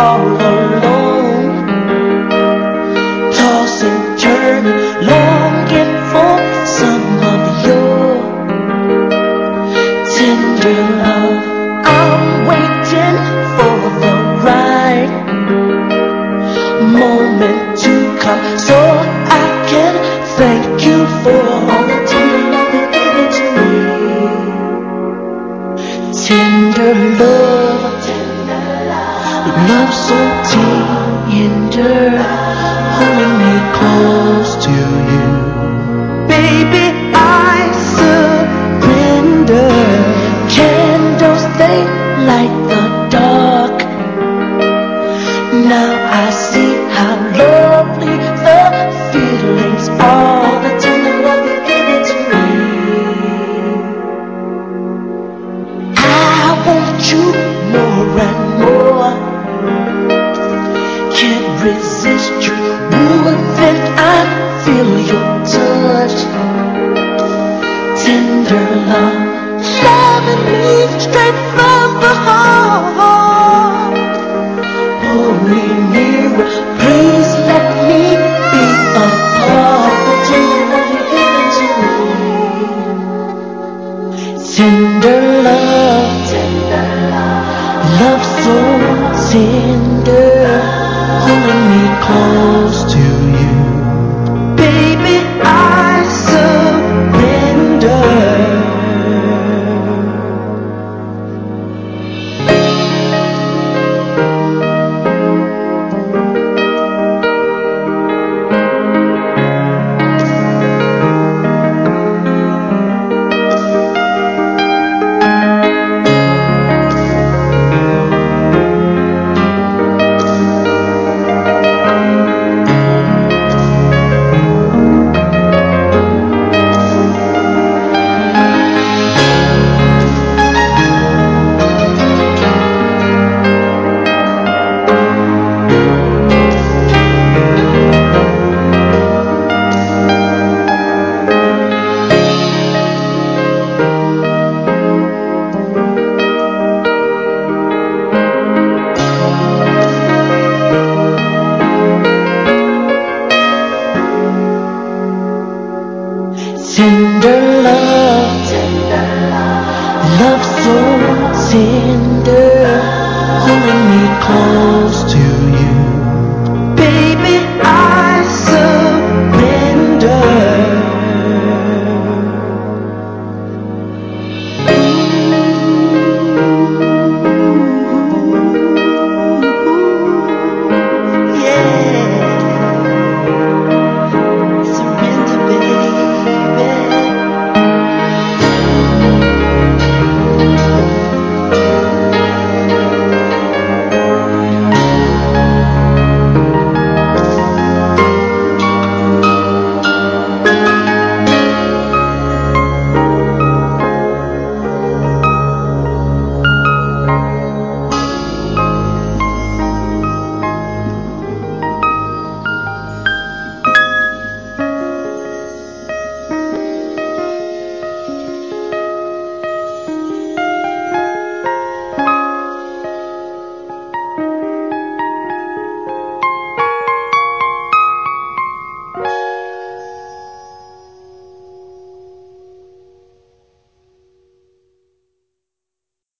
all alone, tossing, turning, longing for some. love so tender, holding me close to you. Baby, I surrender. Candles, they light the dark. Now I see how low. resist home. love, love so tender, pulling me close.